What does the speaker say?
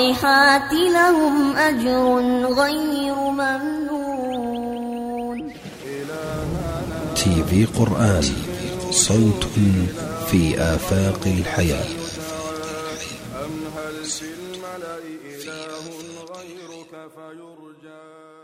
الصالحات لهم أجر غير ممنون. تي في قرآن صوت في آفاق الحياة. أم هل في الملأ إله غيرك فيرجى؟